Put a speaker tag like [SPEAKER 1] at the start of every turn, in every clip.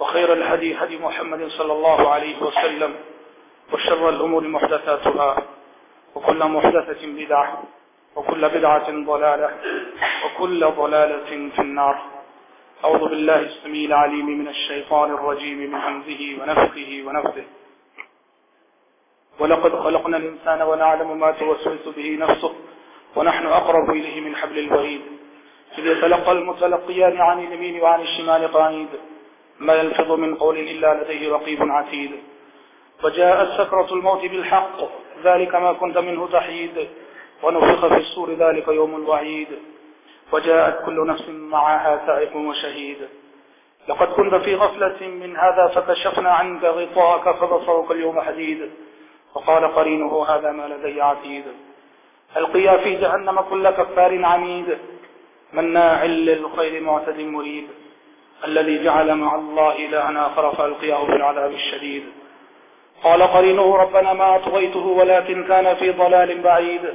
[SPEAKER 1] وخير الهدي هدي محمد صلى الله عليه وسلم وشر الأمور محدثاتها وكل محدثة بدعة وكل بدعة ضلالة وكل ضلالة في النار. أعوذ بالله السميع العليم من الشيطان الرجيم من همزه ونفخه ونفثه. ولقد خلقنا الإنسان ونعلم ما توسوس به نفسه ونحن أقرب إليه من حبل الوريد. إذ يتلقى المتلقيان عن اليمين وعن الشمال قعيد ما يلفظ من قول إلا لديه رقيب عتيد. وجاءت سكرة الموت بالحق. ذلك ما كنت منه تحيد. ونفخ في الصور ذلك يوم الوعيد. وجاءت كل نفس معها سائق وشهيد. لقد كنت في غفلة من هذا فكشفنا عنك غطاءك فبصرك اليوم حديد. وقال قرينه هذا ما لدي عتيد. القيا في جهنم كل كفار عميد مناع للخير معتد مريد. الذي جعل مع الله إلهنا آخر فألقياه في العذاب الشديد. قال قرينه ربنا ما أطغيته ولكن كان في ضلال بعيد.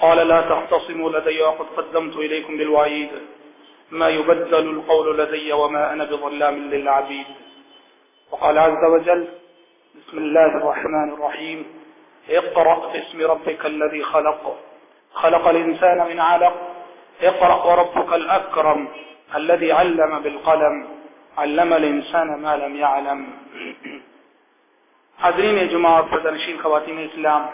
[SPEAKER 1] قال لا تختصموا لدي وقد قدمت إليكم بالوعيد. ما يبدل القول لدي وما أنا بظلام للعبيد. وقال عز وجل بسم الله الرحمن الرحيم اقرأ باسم ربك الذي خلق. خلق الإنسان من علق. اقرأ وربك الأكرم. الذي علم بالقلم، علم الإنسان ما لم يعلم. حضرین جمعہ اور پردنشین خواتین اسلام.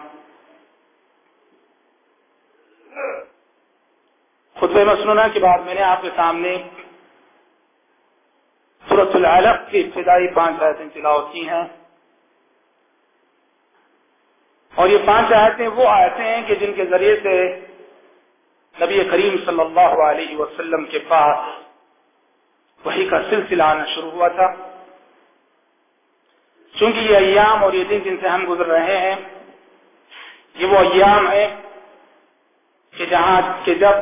[SPEAKER 1] خطب مسنونہ کے بعد میں نے آپ کے سامنے صورت العلق کی ابتدائی پانچ آیتیں تلاوت کی ہیں۔ اور یہ پانچ آیتیں وہ آیتیں ہیں کہ جن کے ذریعے سے نبی کریم صلی اللہ علیہ وسلم کے پاس وہی کا سلسلہ آنا شروع ہوا تھا۔ چونکہ یہ ایام اور یہ دن جن سے ہم گزر رہے ہیں، یہ وہ ایام ہے کہ جہاں کہ جب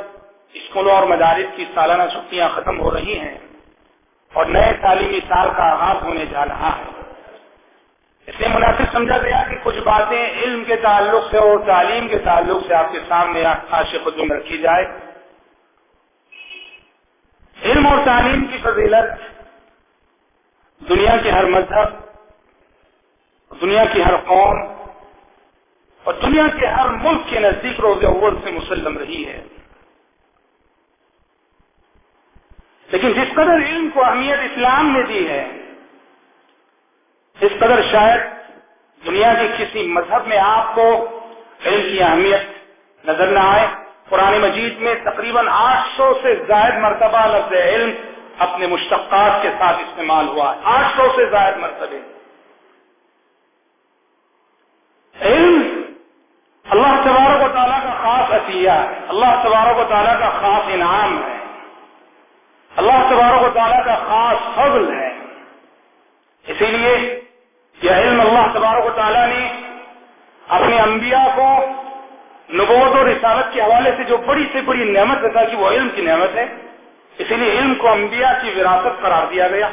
[SPEAKER 1] اسکولوں اور مدارس کی سالانہ چھٹیاں ختم ہو رہی ہیں اور نئے تعلیمی سال کا آغاز ہونے جا رہا ہے۔ اس لیے مناسب سمجھا گیا کہ کچھ باتیں علم کے تعلق سے اور تعلیم کے تعلق سے آپ کے سامنے خاص خدم رکھی جائے۔ علم اور تعلیم کی فضیلت دنیا کے ہر مذہب، دنیا کی ہر قوم اور دنیا کے ہر ملک کے نزدیک روز اول سے مسلم رہی ہے۔ لیکن جس قدر علم کو اہمیت اسلام نے دی ہے اس قدر شاید دنیا کے کسی مذہب میں آپ کو علم کی اہمیت نظر نہ آئے۔ قرآن مجید میں تقریباً آٹھ سو سے زائد مرتبہ لفظ علم اپنے مشتقات کے ساتھ استعمال ہوا ہے۔ آٹھ سو سے زائد مرتبے۔ علم اللہ تبارک و تعالیٰ کا خاص عطیہ ہے۔ اللہ تبارک و تعالیٰ کا خاص انعام ہے۔ اللہ تبارک و تعالیٰ کا خاص فضل ہے۔ اسی لیے یہ علم اللہ تبارک و تعالیٰ نے اپنے انبیاء کو نبوت اور رسالت کے حوالے سے جو بڑی سے بڑی نعمت بتا کہ وہ علم کی نعمت ہے، اسی لیے علم کو انبیاء کی وراثت قرار دیا گیا۔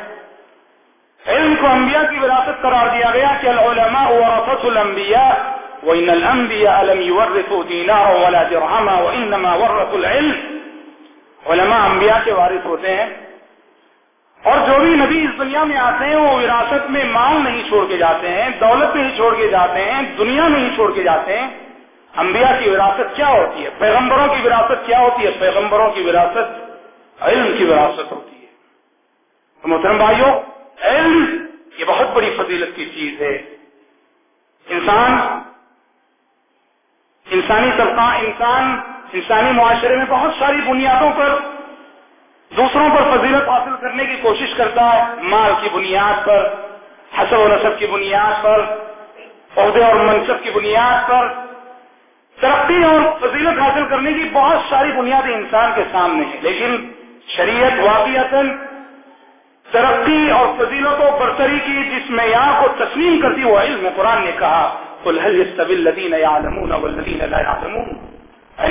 [SPEAKER 1] علم کو انبیاء کی وراثت قرار دیا گیا کہ العلماء ورثت الانبیاء وان الانبیاء لم يورثوا دینارا ولا درہما وانما ورثوا العلم۔ علماء انبیاء کے وارث ہوتے ہیں۔ اور جو بھی نبی اس دنیا میں آتے ہیں وہ وراثت میں مال نہیں چھوڑ کے جاتے ہیں، دولت نہیں چھوڑ کے جاتے ہیں، دنیا نہیں چھوڑ کے جاتے ہیں۔ انبیاء کی وراثت کیا ہوتی ہے؟ پیغمبروں کی وراثت کیا ہوتی ہے؟ پیغمبروں کی وراثت علم کی وراثت ہوتی ہے۔ تو محترم بھائیوں علم یہ بہت بڑی فضیلت کی چیز ہے۔ انسان، انسانی طبقہ، انسان، انسانی معاشرے میں بہت ساری بنیادوں پر دوسروں پر فضیلت حاصل کرنے کی کوشش کرتا ہے، مال کی بنیاد پر، حسب و نصب کی بنیاد پر، عہدے اور منصب کی بنیاد پر۔ ترقی اور فضیلت حاصل کرنے کی بہت ساری بنیادیں انسان کے سامنے ہیں، لیکن شریعت واقعات ترقی اور فضیلت و برتری کی جس معیار کو تسلیم کرتی وہ علم قرآن نے کہا الدین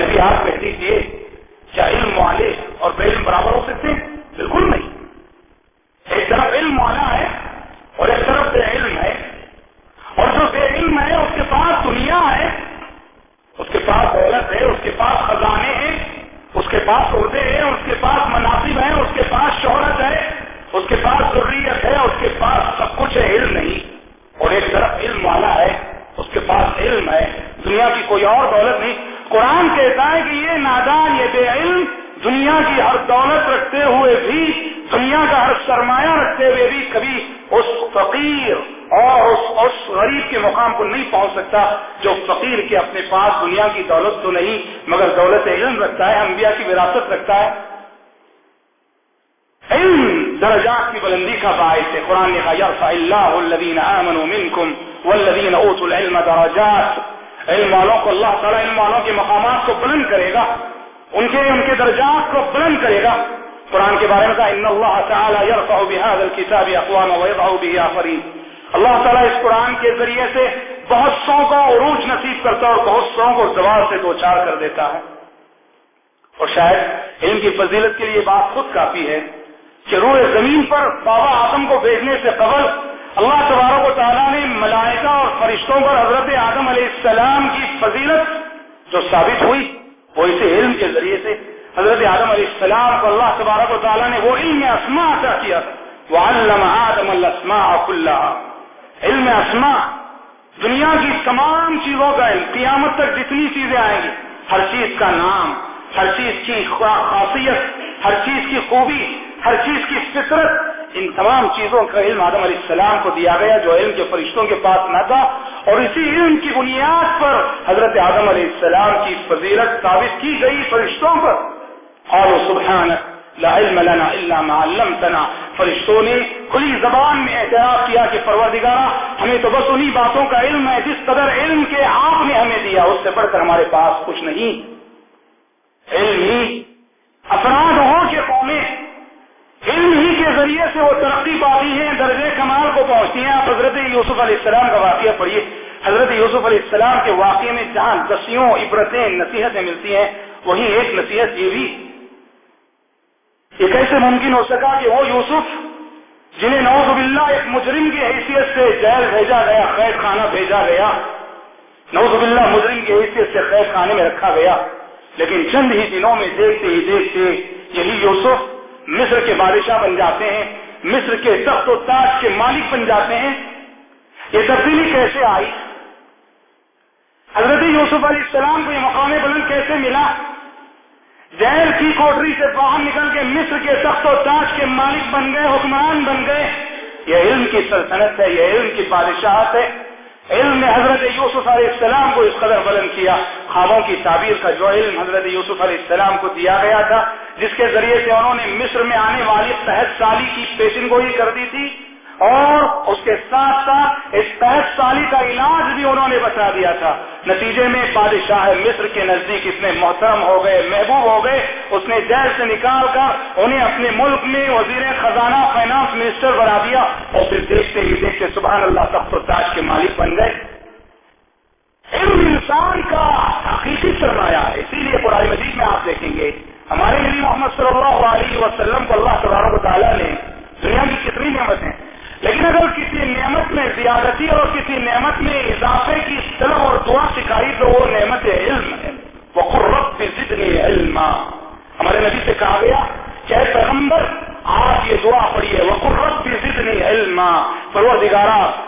[SPEAKER 1] نبی، آپ کہہ دیجیے کیا علم والے اور بے علم برابر ہو سکتے ہیں بالکل نہیں۔ پاس دنیا کی دولت تو نہیں، مگر دولت علم رکھتا ہے، انبیاء کی وراثت رکھتا ہے۔ علم درجات کی بلندی کا باعث ہے۔ قرآن نے کہا یرفع اللہ، الذین آمنوا منکم والذین اوتوا العلم درجات۔ علم والوں کو اللہ تعالیٰ علم والوں کے مقامات کو بلند کرے گا۔ ان کے ان کے درجات کو بلند کرے گا۔ قرآن کے بارے میں کہا، ان اللہ تعالیٰ يرفع بهذا الكتاب اقوام ويضع به آخرین۔ اللہ تعالیٰ اس قرآن کے ذریعے سے بہت سو کا عروج نصیب کرتا ہے اور بہت سو کو زوال سے دو چار کر دیتا ہے۔ اور شاید علم کی فضیلت کے لیے بات خود کافی ہے کہ روح زمین پر بابا آدم کو بھیجنے سے قبل اللہ تبارک و تعالیٰ نے ملائکہ اور فرشتوں پر حضرت آدم علیہ السلام کی فضیلت جو ثابت ہوئی، وہ اسے علم کے ذریعے سے حضرت آدم علیہ السلام کو اللہ تبارک و تعالیٰ نے وہ علم اسما عطا کیا۔ وہ علم آدم اللہ علم اسما دنیا کی تمام چیزوں کا علم، قیامت تک جتنی چیزیں آئیں گی، ہر چیز کا نام، ہر چیز کی خاصیت، ہر چیز کی خوبی، ہر چیز کی فطرت، ان تمام چیزوں کا علم آدم علیہ السلام کو دیا گیا، جو علم کے فرشتوں کے پاس نہ تھا۔ اور اسی علم کی بنیاد پر حضرت آدم علیہ السلام کی فضیلت ثابت کی گئی فرشتوں پر۔ اور لا علم لنا الا ما علمتنا۔ فرشتوں نے کھلی زبان میں اعتراف کیا کہ پروردگارہ، ہمیں تو بس انہی باتوں کا علم ہے جس قدر علم کے آپ نے ہمیں دیا، اس سے بڑھ کر ہمارے پاس کچھ نہیں۔ علم ہی افراد ہو کہ قومیں، علم ہی کے ذریعے سے وہ ترقی پاتی ہیں درجے کمال کو پہنچتی ہیں۔ آپ حضرت یوسف علیہ السلام کا واقعہ پڑھیے۔ حضرت یوسف علیہ السلام کے واقعے میں جہاں دسیوں عبرتیں، نصیحتیں ملتی ہیں، وہیں ایک نصیحت یہ بھی یہ کیسے ممکن ہو سکا کہ وہ یوسف جنہیں نوز باللہ ایک مجرم کی حیثیت سے جیل بھیجا گیا، قید خانہ بھیجا گیا نوز باللہ مجرم کی حیثیت سے قید خانے میں رکھا گیا، لیکن چند ہی دنوں میں دیکھتے ہی دیکھتے یہی یوسف مصر کے بادشاہ بن جاتے ہیں، مصر کے تخت و تاج کے مالک بن جاتے ہیں۔ یہ تبدیلی کیسے آئی؟ حضرت یوسف علیہ السلام کو یہ مقام بلند کیسے ملا؟ جیل کی کوٹری سے باہر نکل کے مصر کے تخت و تاج کے مالک بن گئے، حکمران بن گئے۔ یہ علم کی سلطنت ہے، یہ علم کی بادشاہت ہے۔ علم نے حضرت یوسف علیہ السلام کو اس قدر بلند کیا۔ خوابوں کی تعبیر کا جو علم حضرت یوسف علیہ السلام کو دیا گیا تھا، جس کے ذریعے سے انہوں نے مصر میں آنے والی صحت سالی کی پیشن گوئی کر دی تھی۔ اور اس کے ساتھ ساتھ اس تحت سالی کا علاج بھی انہوں نے بتا دیا تھا۔ نتیجے میں بادشاہ مصر کے نزدیک اتنے محترم ہو گئے، محبوب ہو گئے، اس نے جیل سے نکال کر انہیں اپنے ملک میں وزیر خزانہ فائنانس منسٹر بنا دیا اور پھر دیکھتے ہی دیکھتے سبحان اللہ تخت و تاج کے مالک بن گئے۔ علم انسان کا حقیقی سرمایہ ہے، اسی لیے قرآن مجید میں آپ دیکھیں گے۔ ہمارے نبی محمد صلی اللہ علیہ وسلم کو اللہ تبارک و تعالیٰ نے دنیا کی کتنی نعمتیں لیکن اگر کسی نعمت میں زیادتی اور کسی نعمت میں اضافے کی طلب اور دعا سکھائی تو وہ نعمت علم ہے۔ وہ قرب بھی علم ہمارے نبی سے کہا گیا کہ پیغمبر آپ یہ دعا پڑھیے وہ بھی ضد علم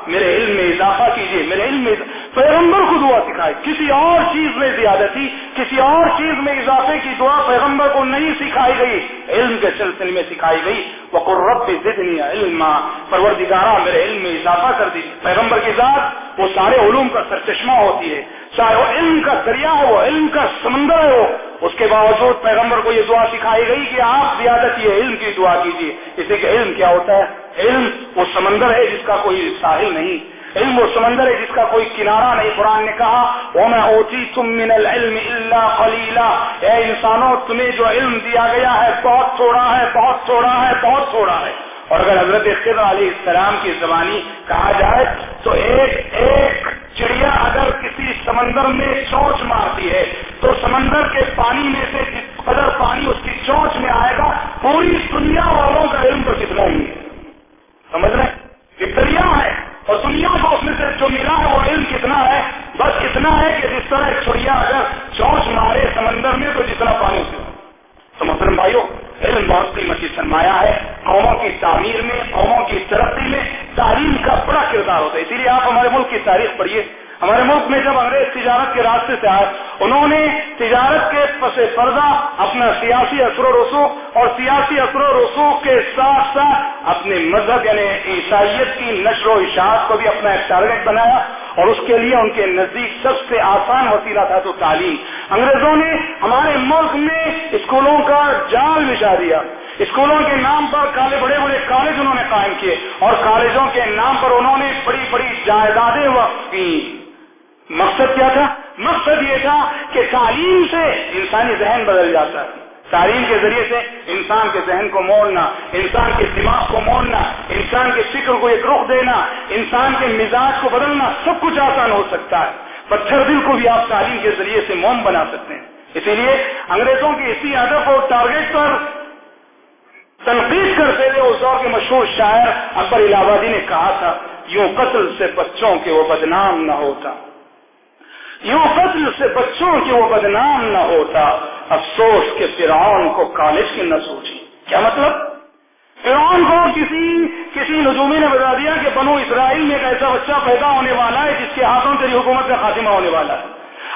[SPEAKER 1] میرے علم میں اضافہ کیجیے میرے علم میں پیغمبر کو دعا سکھائی کسی اور چیز میں زیادتی، کسی اور چیز میں اضافے کی دعا پیغمبر کو نہیں سکھائی گئی۔ علم کے سلسلے میں سکھائی گئی۔ وہ قرب زدنی علم پروردگارہ، میرے علم میں اضافہ کر دی پیغمبر کی ذات، وہ سارے علوم کا سرچشمہ ہوتی ہے۔ چاہے وہ علم کا دریا ہے وہ علم کا سمندر ہے وہ اس کے باوجود پیغمبر کو یہ دعا سکھائی گئی کہ آپ زیادت یہ علم کی دعا کیجیے اسے کہ علم کیا ہوتا ہے؟ علم وہ سمندر ہے جس کا کوئی ساحل نہیں۔ علم وہ سمندر ہے جس کا کوئی کنارہ نہیں۔ قرآن نے کہا وہ میں اوتی تم من العلم اللہ خلیلا اے انسانوں، تمہیں جو علم دیا گیا ہے، بہت تھوڑا ہے، بہت تھوڑا ہے، بہت تھوڑا ہے۔ اور اگر حضرت خضر علیہ السلام کی زبانی کہا جائے، تو ایک ایک چڑیا اگر کسی سمندر میں چونچ مارتی ہے، تو سمندر کے پانی میں سے جس قدر پانی اس کی چونچ میں آئے گا، پوری دنیا والوں کا علم تو کتنا ہی ہے۔ سمجھ رہے یہ دریا ہے، اور دنیا کو اس میں سے جو ملا ہے وہ علم کتنا ہے؟ بس اتنا ہے کہ جس طرح ایک چڑیا اگر چونچ مارے سمندر میں، تو جتنا پانی اس تو محترم بھائیوں علم بہت قیمتی سرمایہ ہے۔ قوموں کی تعمیر میں، قوموں کی ترقی میں تعلیم کا بڑا کردار ہوتا ہے۔ اسی لیے آپ ہمارے ملک کی تاریخ پڑھیے۔ ہمارے ملک میں جب انگریز تجارت کے راستے سے آئے، انہوں نے تجارت کے پس پردہ اپنا سیاسی اثر و رسوخ اور سیاسی اثر و رسوخ کے ساتھ ساتھ اپنے مذہب یعنی عیسائیت کی نشر و اشاعت کو بھی اپنا ایک ٹارگیٹ بنایا اور اس کے لیے ان کے نزدیک سب سے آسان وسیلہ تھا تو تعلیم۔ انگریزوں نے ہمارے ملک میں اسکولوں کا جال بچھا دیا۔ اسکولوں کے نام پر کالے، بڑے بڑے کالج انہوں نے قائم کیے اور کالجوں کے نام پر انہوں نے بڑی بڑی جائیدادیں وقت کی مقصد کیا تھا؟ مقصد یہ تھا کہ تعلیم سے انسانی ذہن بدل جاتا ہے۔ تعلیم کے ذریعے سے انسان کے ذہن کو موڑنا، انسان کے دماغ کو موڑنا، انسان کے فکر کو ایک رخ دینا، انسان کے مزاج کو بدلنا، سب کچھ آسان ہو سکتا ہے۔ پتھر دل کو بھی آپ تعلیم کے ذریعے سے موم بنا سکتے ہیں۔ اسی لیے انگریزوں کی اسی ہدف اور ٹارگیٹ پر تنقید کرتے ہوئے اس دور کے مشہور شاعر اکبر الہ آبادی نے کہا تھا، یوں قتل سے بچوں کے وہ بدنام نہ ہوتا۔ یوں قتل سے بچوں کی وہ بدنام نہ ہوتا، افسوس کے فرعون کو کالج کی نہ سوچی۔ کیا مطلب؟ فرعون کو کسی کسی نجومی نے بتا دیا کہ بنو اسرائیل میں ایک ایسا بچہ پیدا ہونے والا ہے جس کے ہاتھوں تیری حکومت کا خاتمہ ہونے والا ہے۔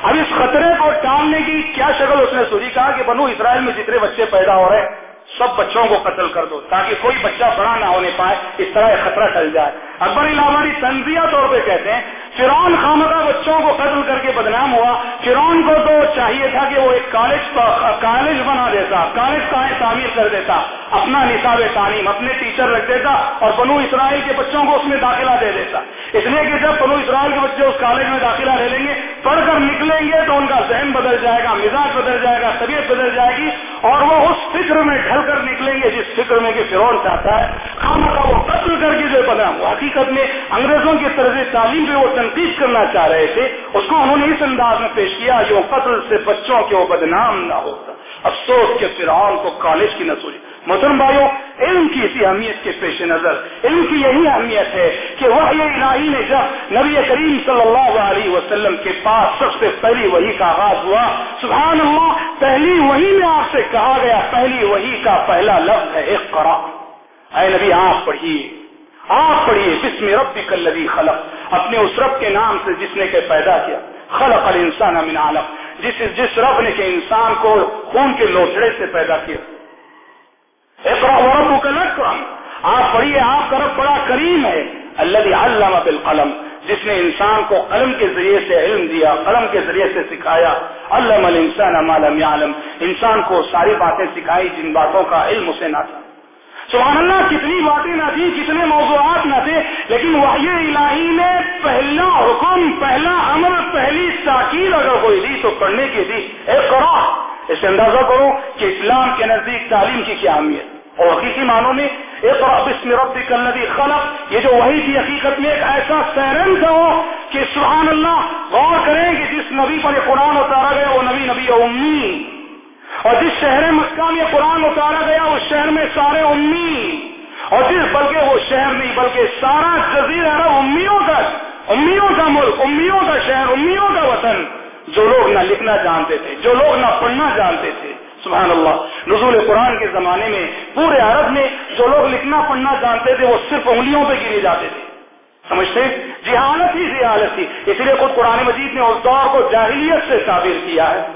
[SPEAKER 1] اب اس خطرے کو ٹالنے کی کیا شکل اس نے سوچی؟ کہا کہ بنو اسرائیل میں جتنے بچے پیدا ہو رہے ہیں سب بچوں کو قتل کر دو تاکہ کوئی بچہ بڑا نہ ہونے پائے، اس طرح خطرہ ٹل جائے۔ اکبر علامہ تنزیہ طور پہ کہتے ہیں فرون خامدہ بچوں کو قتل کر کے بدنام ہوا۔ فرون کو تو چاہیے تھا کہ وہ ایک کالج کالج بنا دیتا، کالج کا تعمیر کر دیتا، اپنا نصاب تعلیم، اپنے ٹیچر رکھ دیتا اور بنو اسرائیل کے بچوں کو اس میں داخلہ دے دیتا۔ اس لیے کہ جب بنو اسرائیل کے بچے اس کالج میں داخلہ لے لیں گے، پڑھ کر نکلیں گے تو ان کا ذہن بدل جائے گا، مزاج بدل جائے گا، طبیعت بدل جائے گی۔ اور وہ اس فکر میں ڈھل کر نکلیں گے جس فکر میں کہ فرون چاہتا ہے خامہ کا وہ قتل کر کے جو بدنام حقیقت میں انگریزوں کی طرز تعلیم پہ وہ تنقید کرنا چاہ رہے تھے۔ اس کو انہوں نے اس انداز میں پیش کیا جو قتل سے بچوں کے وہ بدنام نہ ہوتا۔ افسوس کے فرعون کو کالج کی نہ سوچی محترم بھائیوں علم کی اسی اہمیت کے پیش نظر علم کی یہی اہمیت ہے کہ وہ الہی نے جب نبی کریم صلی اللہ علیہ وسلم کے پاس سب سے پہلی وہی کا آغاز ہوا سبحان اللہ پہلی وہی میں آپ سے کہا گیا، پہلی وہی کا پہلا لفظ ہے ایک کرا اے نبی، آپ پڑھیے۔ آپ پڑھیے، بسم ربک الذی خلق۔ اپنے اس رب کے نام سے جس نے کہ پیدا کیا۔ خلق الانسان من علق۔ جس جس رب نے کہ انسان کو خون کے لوٹڑے سے پیدا کیا۔ اقرا وربک آپ پڑھیے، آپ کا رب بڑا کریم ہے. الذی علم بالقلم. جس نے انسان کو قلم کے ذریعے سے علم دیا، قلم کے ذریعے سے سکھایا. علم الانسان ما لم يعلم. انسان کو ساری باتیں سکھائی، جن باتوں کا علم اسے نہ تھا. سبحان اللہ، کتنی باتیں نہ تھی کتنے موضوعات نہ تھے. لیکن وحی الہی نے پہلا حکم، پہلا امر پہلی تاکید اگر کوئی دی تو پڑھنے کی دی. ایک کرو اس سے اندازہ کرو کہ اسلام کے نزدیک تعلیم کی کیا اہمیت اور حقیقی معنوں میں ایک اور بسم ربک الذی خلق، یہ جو وہی تھی حقیقت میں ایک ایسا سیرن تھا وہ کہ سبحان اللہ غور کریں کہ جس نبی پر یہ قرآن اتارا گیا وہ نبی نبی امی۔ اور جس شہر مکہ میں قرآن اتارا گیا اس شہر میں سارے امی۔ اور جس بلکہ وہ شہر نہیں، بلکہ سارا جزیر عرب امیوں کا امیوں کا ملک، امیوں کا شہر، امیوں کا وطن۔ جو لوگ نہ لکھنا جانتے تھے، جو لوگ نہ پڑھنا جانتے تھے سبحان اللہ۔ نزول قرآن کے زمانے میں، پورے عرب میں جو لوگ لکھنا پڑھنا جانتے تھے، وہ صرف انگلیوں پہ گرے جاتے تھے۔ سمجھتے جہالت ہی جہالت تھی۔ اس لیے خود قرآن مجید نے اس دور کو جاہلیت سے تعبیر کیا ہے۔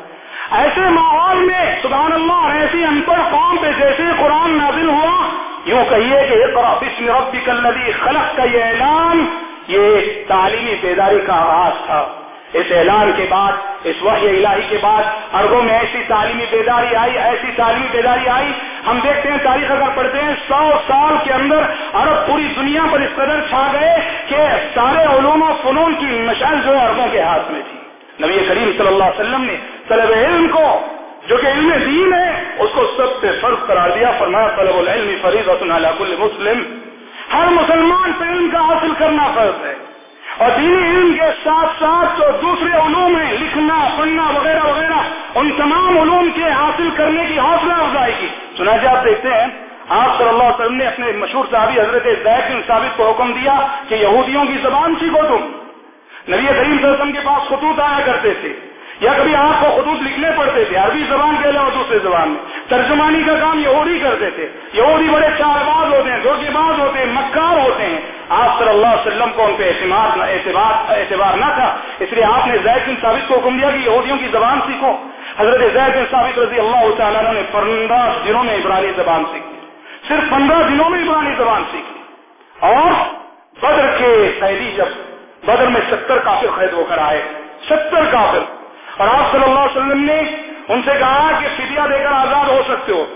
[SPEAKER 1] ایسے ماحول میں، سبحان اللہ، اور ایسی ان پڑھ قوم پہ جیسے قرآن نازل ہوا، یوں کہیے کہ بسم ربک الذی خلق کا یہ اعلان، یہ تعلیمی بیداری کا آغاز تھا۔ اس اعلان کے بعد، اس وحی الہی کے بعد ارگوں میں ایسی تعلیمی بیداری آئی، ایسی تعلیمی بیداری آئی۔ ہم دیکھتے ہیں، تاریخ اگر پڑھتے ہیں، سو سال کے اندر عرب پوری دنیا پر اس قدر چھا گئے کہ سارے علوم و فنون کی مشعل جو ہے کے ہاتھ میں تھی۔ نبی کریم صلی اللہ علیہ وسلم نے طلب علم کو، جو کہ علم دین ہے، اس کو سب سے فرض قرار دیا۔ فرمایا، طلب العلم فریض کل مسلم۔ ہر مسلمان پہ علم کا حاصل کرنا فرض ہے۔ اور دینی علم کے ساتھ ساتھ جو دوسرے علوم ہیں، لکھنا، پڑھنا وغیرہ وغیرہ، ان تمام علوم کے حاصل کرنے کی حوصلہ افزائی کی۔ چنانچہ آپ دیکھتے ہیں، آپ صلی اللہ علیہ وسلم نے اپنے مشہور صحابی حضرت زید بن ثابت کو حکم دیا کہ یہودیوں کی زبان سیکھو تم۔ نبی کریم صلی اللہ علیہ وسلم کے پاس خطوط آیا کرتے تھے۔ یا کبھی آپ کو خطوط لکھنے پڑتے تھے، عربی زبان کے علاوہ دوسرے زبان میں۔ ترجمانی کا کام یہودی کرتے تھے۔ یہودی بڑے چار باز ہوتے ہیں دھوکے باز ہوتے ہیں، مکار ہوتے ہیں۔ آپ صلی اللہ علیہ وسلم کو ان پہ اعتماد اعتبار اعتبار نہ تھا، اس لیے آپ نے زید بن ثابت کو حکم دیا کہ یہودیوں کی زبان سیکھو۔ حضرت زید بن ثابت رضی اللہ تعالیٰ نے پندرہ دنوں میں عبرانی زبان سیکھی۔ صرف پندرہ دنوں میں عبرانی زبان سیکھی۔ اور بدر کے قیدی جب بدر میں ستر کافر قید ہو کر آئے، ستر کافر اور آپ صلی اللہ علیہ وسلم نے ان سے کہا کہ فدیہ دے کر آزاد ہو سکتے ہو۔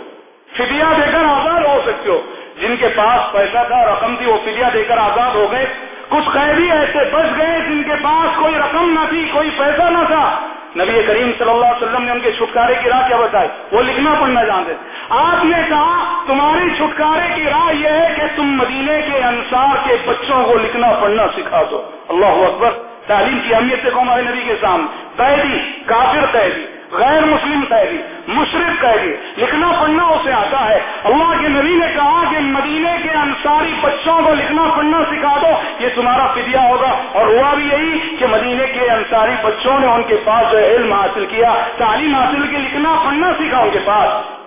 [SPEAKER 1] فدیہ دے کر آزاد ہو سکتے ہو۔ جن کے پاس پیسہ تھا، رقم تھی، وہ فدیہ دے کر آزاد ہو گئے۔ کچھ قیدی ایسے بچ گئے جن کے پاس کوئی رقم نہ تھی، کوئی پیسہ نہ تھا۔ نبی کریم صلی اللہ علیہ وسلم نے ان کے چھٹکارے کی راہ کیا بتائی؟ وہ لکھنا پڑھنا جانتے۔ آپ نے کہا، تمہاری چھٹکارے کی راہ یہ ہے کہ تم مدینے کے انصار کے بچوں کو لکھنا پڑھنا سکھا دو۔ اللہ اکبر۔ تعلیم کی اہمیت سے ہمارے نبی کے سامنے۔ قیدی، کافر قیدی، غیر مسلم قیدی، مشرق قیدی۔ لکھنا پڑھنا اسے آتا ہے۔ اللہ کے نبی نے کہا کہ مدینے کے انصاری بچوں کو لکھنا پڑھنا سکھا دو۔ یہ تمہارا فدیہ ہوگا۔ اور ہوا بھی یہی کہ مدینے کے انصاری بچوں نے ان کے پاس جو علم حاصل کیا، تعلیم حاصل کی، لکھنا پڑھنا سیکھا ان کے پاس۔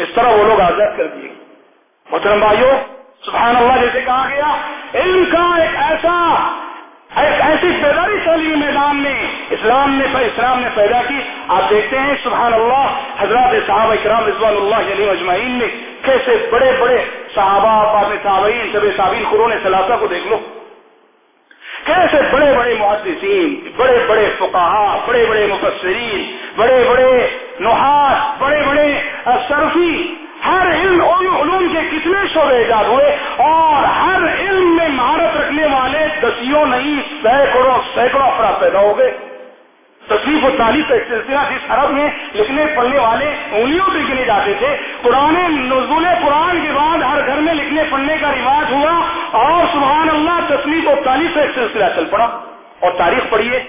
[SPEAKER 1] اس طرح وہ لوگ آزاد کر دیے۔ محترم بھائیو، سبحان اللہ جیسے کہا گیا، علم کا ایک ایسا ایک ایسی بیداری چلی میدان میں اسلام نے اسلام نے پیدا کی۔ آپ دیکھتے ہیں، سبحان اللہ، حضرات صحابہ اکرام رضوان اللہ علیہ اجمعین نے کیسے بڑے بڑے صحابہ پاس صحابین سب صابین قرون ثلاثہ کو دیکھ لو۔ کیسے بڑے بڑے محدثین، بڑے بڑے فقہا بڑے بڑے مفسرین، بڑے بڑے نحاس بڑے بڑے صرفی ہر علم علوم کے کتنے شعبے ایجاد ہوئے اور ہر علم میں مہارت رکھنے والے دسیوں نہیں، سینکڑوں سینکڑوں افراد پیدا ہو گئے۔ تصویر و تعلیم کا سلسلہ جس عرب میں لکھنے، پڑھنے والے انگلیوں پہ گنے جاتے تھے۔ پرانے نزول قرآن کے بعد ہر گھر میں لکھنے، پڑھنے کا رواج ہوا اور سبحان اللہ تصویر و تعلیم کا ایک سلسلہ چل پڑا۔ اور تاریخ پڑھیے۔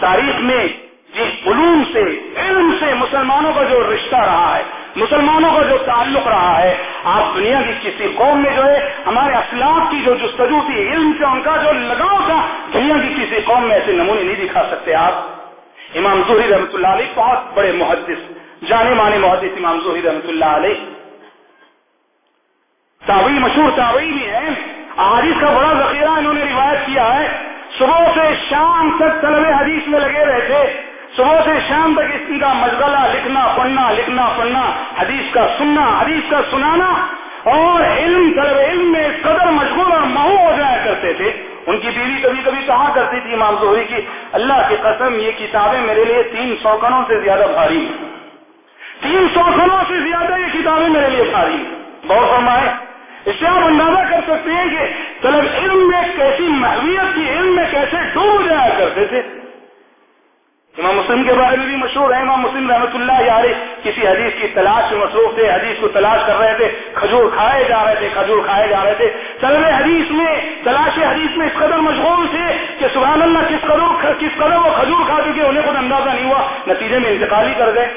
[SPEAKER 1] تاریخ میں جس علوم سے، علم سے مسلمانوں کا جو رشتہ رہا ہے، مسلمانوں کا جو تعلق رہا ہے، آپ دنیا کی کسی قوم میں جو ہے، ہمارے اسلاف کی جو جستجو تھی، علم سے ان کا جو لگاؤ تھا، دنیا کی کسی قوم میں ایسے نمونے نہیں دکھا سکتے آپ۔ امام زہری رحمۃ اللہ علیہ بہت بڑے محدث، جانے مانے محدث امام زہری رحمۃ اللہ علیہ۔ تابعی مشہور تابعی بھی ہیں۔ حادث کا بڑا ذخیرہ انہوں نے روایت کیا ہے۔ صبح سے شام تک طلب حدیث میں لگے رہے تھے۔ صبح سے شام تک اس کا مشغلہ لکھنا، پڑھنا لکھنا، پڑھنا، حدیث کا سننا، حدیث کا سنانا، اور علم، طلب علم میں اس قدر مشغول اور مہو ہو جایا کرتے تھے۔ ان کی بیوی کبھی کبھی کہا کرتی تھی امام زہری کی، اللہ کی قسم، یہ کتابیں میرے لیے تین سوکنوں سے زیادہ بھاری ہیں۔ تین سوکنوں سے زیادہ یہ کتابیں میرے لیے بھاری ہیں۔ غور فرمائے اس سے آپ اندازہ کر سکتے ہیں کہ طلب علم میں کیسی محویت کی، علم میں کیسے ڈوب جایا کرتے تھے۔ امام مسلم کے بارے میں بھی مشہور ہے امام مسلم رحمۃ اللہ یار کسی حدیث کی تلاش میں مصروف تھے، حدیث کو تلاش کر رہے تھے، کھجور کھائے جا رہے تھے، کھجور کھائے جا رہے تھے۔ طلب حدیث میں، تلاش حدیث میں اس قدر مشغول تھے کہ سبحان اللہ کس قدر کس قدر وہ کھجور کھا چکے، انہیں خود اندازہ نہیں ہوا۔ نتیجے میں انتقال ہی کر گئے۔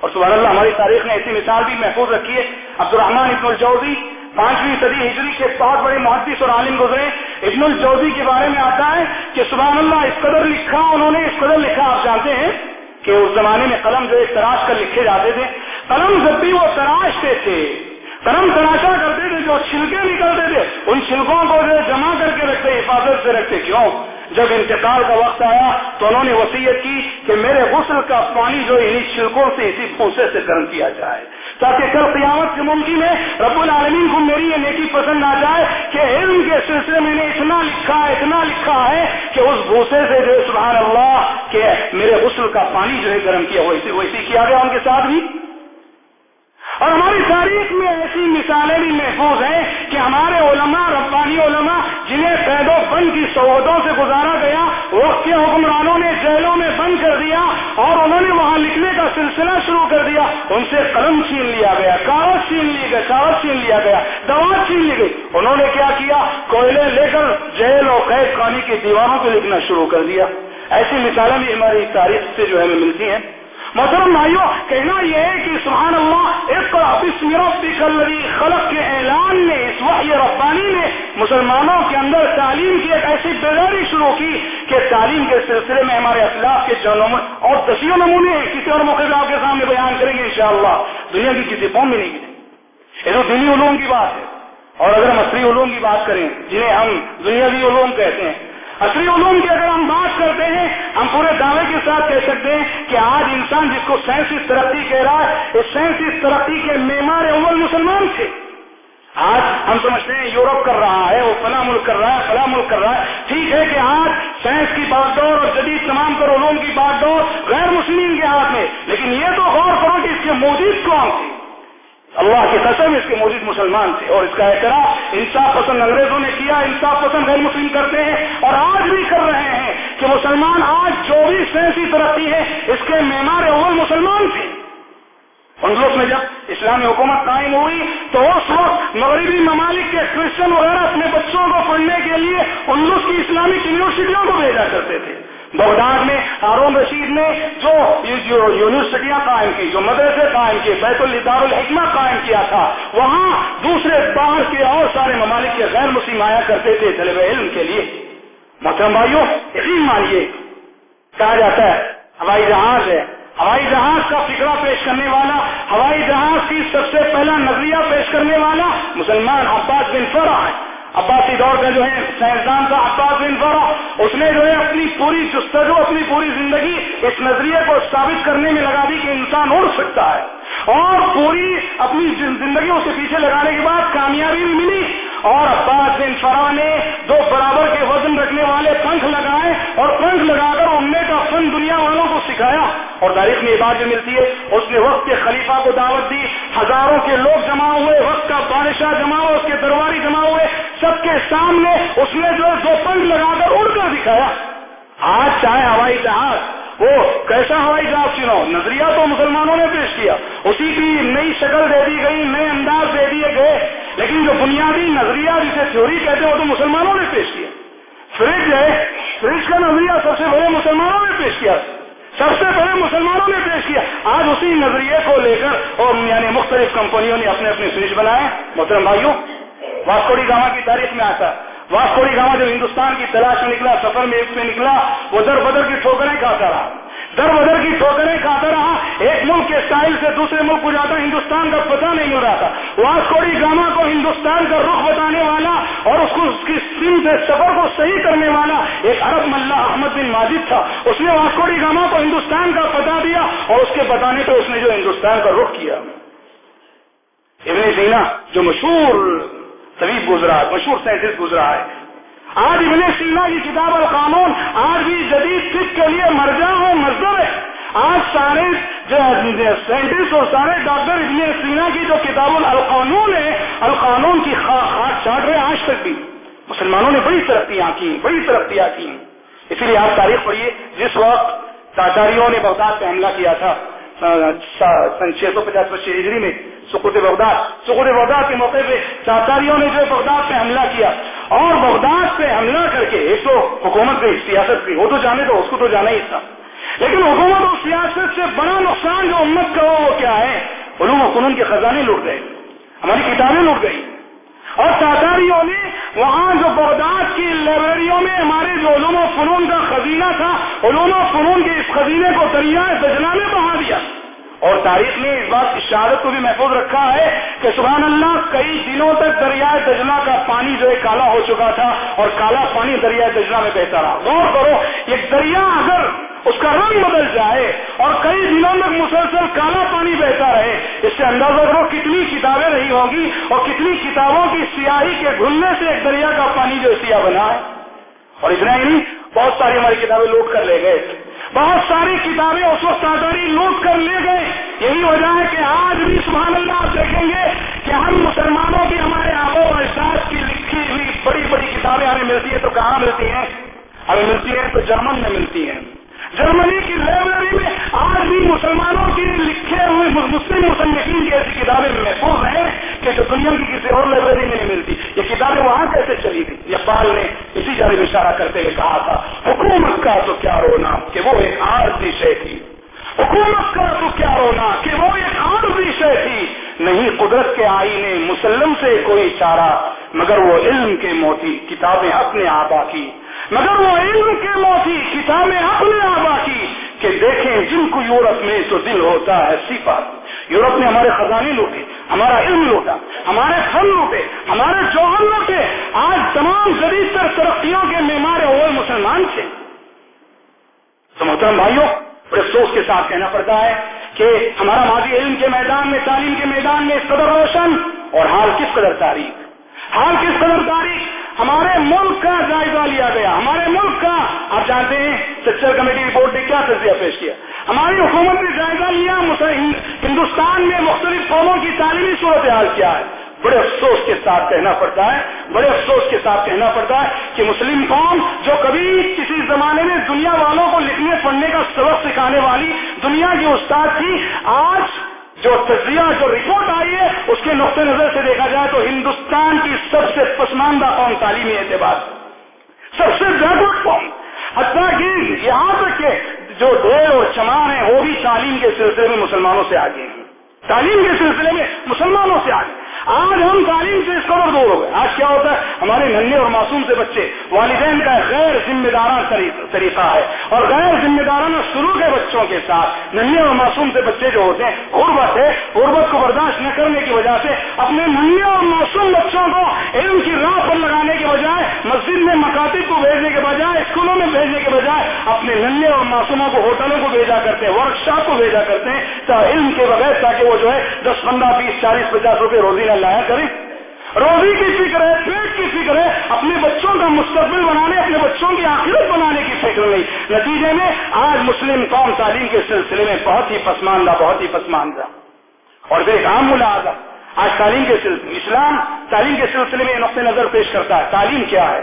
[SPEAKER 1] اور سبحان اللہ ہماری تاریخ نے ایسی مثال بھی محفوظ رکھی ہے۔ عبد الرحمان ابن الجوزی پانچویں صدی ہجری کے بہت بڑے محدث اور عالم گزرے۔ ابن الجوزی کے بارے میں آتا ہے کہ سبحان اللہ، اس قدر لکھا انہوں نے، اس قدر لکھا، آپ جانتے ہیں کہ اس زمانے میں قلم جو ہے، تراش کر لکھے جاتے تھے۔ قلم جب بھی وہ تراشتے تھے، قلم تراشا کرتے تھے، جو چھلکے نکلتے تھے،
[SPEAKER 2] ان چھلکوں کو جو جمع کر کے رکھتے، حفاظت سے رکھتے۔ کیوں؟ جب انتقال کا وقت آیا تو انہوں نے وسیعت کی کہ میرے غسل کا پانی جو انہیں چھلکوں سے اسی پھوسے سے گرم کیا جائے۔ تاکہ کل قیامت سے ممکن ہے رب العالمین کو میری یہ نیکی پسند آ جائے کہ علم کے سلسلے میں نے اتنا لکھا ہے، اتنا لکھا ہے کہ اس بھوسے سے جو سبحان اللہ کہ میرے غسل کا پانی جو ہے گرم کیا، ویسے ویسے کیا گیا ان کے ساتھ بھی؟ اور ہماری تاریخ میں ایسی مثالیں بھی محفوظ ہیں کہ ہمارے علماء، ربانی علماء، جنہیں قید و بند کی سعودوں سے گزارا گیا، وقت کے حکمرانوں نے جیلوں میں بند کر دیا اور انہوں نے وہاں لکھنے کا سلسلہ شروع کر دیا۔ ان سے قلم چھین لیا گیا، کاغذ چھین لی گئے کاغذ چھین لیا گیا، دوا چھین لی گئی۔ انہوں نے کیا کیا؟ کوئلے لے کر جیل اور قید خانی کی دیواروں پہ لکھنا شروع کر دیا۔ ایسی مثالیں بھی ہماری تاریخ سے جو ہے ہمیں ملتی ہیں۔ محترم بھائیوں کہنا یہ ہے کہ سبحان اللہ ایک بسم ربک الذی خلق کے اعلان نے، اس وحی ربانی نے مسلمانوں کے اندر تعلیم کی ایک ایسی بیداری شروع کی کہ تعلیم کے سلسلے میں ہمارے اسلاف کے جنم اور دسیوں نمونے ہیں۔ کسی اور موقع آپ کے سامنے بیان کریں گے انشاءاللہ۔ دنیا کی کسی قوم میں نہیں ملے یہ تو دینی علوم کی بات ہے۔ اور اگر ہم عصری علوم کی بات کریں، جنہیں ہم دنیاوی علوم کہتے ہیں عصری علوم کی اگر ہم بات کرتے ہیں، ہم پورے دعوے کے ساتھ کہہ سکتے ہیں کہ آج انسان جس کو سائنسی ترقی کہہ رہا ہے اس سائنسی ترقی کے معمار اول مسلمان تھے۔ آج ہم سمجھتے ہیں یورپ کر رہا ہے، وہ فلاں ملک کر رہا ہے، فلاں ملک کر رہا ہے۔ ٹھیک ہے کہ آج سائنس کی بات دور اور جدید تمام پر علوم کی بات دور غیر مسلم کے ہاتھ میں، لیکن یہ تو غور کرو کہ اس کے موجود کون تھے۔ اللہ کی قسم اس کے موجود مسلمان تھے اور اس کا اعتراف انصاف پسند انگریزوں نے کیا، انصاف پسند غیر مسلم کرتے ہیں اور آج بھی کر رہے ہیں کہ مسلمان آج جو بھی سینسی ترقی ہے اس کے معمار اول مسلمان تھے۔ اندلس میں جب اسلامی حکومت قائم ہوئی تو اس وقت مغربی ممالک کے کرسچن وغیرہ اپنے بچوں کو پڑھنے کے لیے اندلس کی اسلامک یونیورسٹیوں کو بھیجا کرتے تھے۔ بغداد میں، ہارون رشید نے جو یونیورسٹیاں قائم کی، جو مدرسے قائم کیے، بیت الدار الحکمہ قائم کیا تھا، وہاں دوسرے باہر کے اور سارے ممالک کے غیر مسلم آیا کرتے تھے طلب علم کے لیے۔ محترم بھائیوں، یقین مانیے، کہا جاتا ہے، ہوائی جہاز ہے۔ ہوائی جہاز کا فکرہ پیش کرنے والا، ہوائی جہاز کی سب سے پہلا نظریہ پیش کرنے والا مسلمان عباس بن فرا ہے۔ عباسی دور کا جو ہے سائنسدان تھا عباس بن فرا اس نے جو ہے اپنی پوری جستجو، اپنی پوری زندگی اس نظریے کو ثابت کرنے میں لگا دی کہ انسان اڑ سکتا ہے۔ اور پوری اپنی زندگی اسے پیچھے لگانے کے بعد کامیابی بھی ملی۔ اور عباس بن فرا نے دو برابر کے وزن رکھنے والے پنکھ لگائے اور پنکھ لگا کر اڑنے کا فن دنیا والوں کو سکھایا۔ اور تاریخ میں یہ بات جو ملتی ہے، اس نے وقت کے خلیفہ کو دعوت دی۔ ہزاروں کے لوگ جمع ہوئے، وقت کا بادشاہ جمع ہوئے، اس کے درباری جمع ہوئے۔ سب کے سامنے اس نے جو دو پنکھ لگا کر اڑ کر دکھایا۔ آج چاہے ہوائی جہاز، وہ کیسا ہوائی جہاز چناؤ نظریہ تو مسلمانوں نے پیش کیا۔ اسی کی نئی شکل دے دی گئی، نئے انداز دے دیے گئے۔ لیکن جو بنیادی نظریہ جسے تھیوری کہتے ہیں، وہ تو مسلمانوں نے پیش کیا۔ فریج ہے، فریج کا نظریہ سب سے بڑے مسلمانوں نے پیش کیا۔ سب سے بڑے مسلمانوں نے پیش کیا۔ آج اسی نظریے کو لے کر اور یعنی مختلف کمپنیوں نے اپنے اپنے فریج بنائے۔ محترم بھائیوں واسکوڑی گاما کی تاریخ میں آتا۔ ہے واسکوڑی گاما جب ہندوستان کی تلاش میں نکلا، سفر میں ایک میں نکلا، وہ در بدر کی ٹھوکریں کھاتا رہا۔ در بدر کی ٹھوکریں کھاتا رہا، ایک ملک کے اسٹائل سے دوسرے ملک کو جاتا، ہندوستان کا پتہ نہیں مل رہا تھا۔ واسکوڑی گاما کو ہندوستان کا رخ بتانے والا اور اس کو اس کی سم سے سفر کو صحیح کرنے والا ایک عرب ملا احمد بن ماجد تھا۔ اس نے واسکوڑی گاما کو ہندوستان کا پتا دیا اور اس کے بتانے پہ اس نے جو ہندوستان کا رخ کیا۔ ابن سینا جو مشہور طبیب گزرا ہے، مشہور سائنٹسٹ گزرا ہے۔ آج ابن سینا کی کتاب القانون، آج بھی جدید فک کے لیے مرجع ہے مذہب ہے۔ آج سارے سائنٹسٹ اور سارے ڈاکٹر ابن سینا کی جو کتاب القانون ہے، القانون کی خاک چاٹ رہے آج تک بھی۔ مسلمانوں نے بڑی ترقیاں کی، بڑی ترقیاں کی۔ اسی لیے آپ تاریخ پڑھیے، جس وقت تاچاریوں نے بغداد پہ حملہ کیا تھا چھ سو پچاس پچیس ہجری میں سکوت بغداد سکوت بغداد کے موقع پہ تاچاریوں نے جو بغداد پہ حملہ کیا اور بغداد پہ حملہ کر کے ایک تو حکومت کی سیاست کی وہ تو جانے تو، اس کو تو جانا ہی تھا۔ لیکن حکومت اور سیاست سے بڑا نقصان جو امت کا ہو، وہ کیا ہے؟ علوم و فنون کے خزانے لوٹ گئے، ہماری کتابیں لوٹ گئی اور تاتاریوں نے وہاں جو بغداد کی لائبریریوں میں ہمارے جو علوم و فنون کا خزینہ تھا، علوم و فنون کے اس خزینے کو دریائے سجنا میں بہا دیا۔ اور تاریخ نے اس بات کی شہادت کو بھی محفوظ رکھا ہے کہ سبحان اللہ کئی دنوں تک دریائے دجلا کا پانی جو ہے کالا ہو چکا تھا اور کالا پانی دریائے دجلا میں بہتا رہا۔ غور کرو یہ دریا اگر اس کا رنگ بدل جائے اور کئی دنوں تک مسلسل کالا پانی بہتا رہے، اس سے اندازہ کرو کتنی کتابیں رہی ہوں گی اور کتنی کتابوں کی سیاہی کے گھلنے سے ایک دریا کا پانی جو سیاہ بنا ہے۔ اور اتنا ہی نہیں، بہت ساری ہماری کتابیں لوٹ کر لے گئے۔ بہت ساری کتابیں اس وقت تازاری لوٹ کر لے گئے۔ یہی وجہ ہے کہ آج بھی سبحان اللہ آپ دیکھیں گے کہ ہم مسلمانوں کی ہمارے آبوں اور احساس کی لکھی ہوئی بڑی بڑی کتابیں ہمیں ملتی ہیں تو کہاں ملتی ہیں؟ ہمیں ملتی ہیں تو جرمن میں ملتی ہیں۔ جرمنی کی لائبریری میں آج بھی مسلمانوں کی لکھے ہوئے مسلم مصنفین کی ایسی کتابیں محفوظ جو دنیا کی کسی اور لائبریری میں نہیں ملتی۔ یہ کتابیں وہاں کیسے چلی تھی اقبال نے اسی جانب اشارہ کرتے ہوئے کہا تھا، حکومت کا تو کیا رونا کہ وہ ایک عارضی شے تھی۔ حکومت کا تو کیا رونا کہ وہ ایک عارضی شے تھی۔ نہیں قدرت کے آئینے مسلم سے کوئی چارہ، مگر وہ علم کے موتی، کتابیں اپنے آبا کی۔ مگر وہ علم کے موتی، کتابیں اپنے آبا کی۔ کہ دیکھیں جن کو یورپ میں تو دل ہوتا ہے سیپا یورپ نے ہمارے خزانے لوٹے ہمارا علم لوٹا ہمارے فن لوٹے ہمارے جوہر لوٹے آج تمام جدید تر ترقیوں کے معمار اول مسلمان تھے۔ تو محترم بھائیوں، بڑے افسوس کے ساتھ کہنا پڑتا ہے کہ ہمارا ماضی علم کے میدان میں، تعلیم کے میدان میں اس قدر روشن اور حال کس قدر تاریخ۔ حال کس قدر ہمارے ملک کا جائزہ لیا گیا، ہمارے ملک کا۔ آپ جانتے ہیں سچر کمیٹی رپورٹ نے کیا تجزیہ پیش کیا۔ ہماری حکومت نے جائزہ لیا ہندوستان میں مختلف قوموں کی تعلیمی صورتحال کیا ہے۔ بڑے افسوس کے ساتھ کہنا پڑتا ہے، بڑے افسوس کے ساتھ کہنا پڑتا ہے کہ مسلم قوم جو کبھی کسی زمانے میں دنیا والوں کو لکھنے پڑھنے کا سبق سکھانے والی دنیا کی استاد تھی، آج جو تجزیہ، جو رپورٹ آئی ہے، اس کے نقطۂ نظر سے دیکھا جائے تو ہندوستان کی سب سے پسماندہ قوم تعلیمی اعتبار سب سے بیکورڈ قوم۔ حتیٰ کہ یہاں تک کہ جو ڈوئے اور چمان ہیں، وہ بھی تعلیم کے سلسلے میں مسلمانوں سے آگے ہیں۔ تعلیم کے سلسلے میں مسلمانوں سے آگے آج ہم تعلیم سے اس قدر دور ہو گئے۔ آج کیا ہوتا ہے؟ ہمارے ننے اور معصوم سے بچے والدین کا غیر ذمہ دارانہ طریقہ ہے۔ اور غیر ذمہ دارانہ شروع کے بچوں کے ساتھ۔ ننے اور معصوم سے بچے جو ہوتے ہیں، غربت ہے۔ غربت کو برداشت نہ کرنے کی وجہ سے اپنے ننے اور معصوم بچوں کو علم کی راہ پر لگانے کے بجائے، مسجد میں مکاتب کو بھیجنے کے بجائے، اسکولوں میں بھیجنے کے بجائے اپنے ننے اور معصوموں کو ہوٹلوں کو بھیجا کرتے ہیں ورک شاپ کو بھیجا کرتے ہیں علم کے بغیر تاکہ وہ جو ہے دس پندرہ بیس چالیس پچاس روپے روزی لایا کریں روزی کی فکر ہے پیٹ کی فکر ہے اپنے بچوں کا مستقبل بنانے، اپنے بچوں کی آخرت بنانے کی فکر نہیں۔ نتیجے میں آج مسلم قوم تعلیم کے سلسلے میں بہت ہی پسماندہ، بہت ہی پسماندہ۔ اور پھر ایک عام ملاحظہ، آج تعلیم کے سلسلے، اسلام تعلیم کے سلسلے میں نقطۂ نظر پیش کرتا ہے۔ تعلیم کیا ہے؟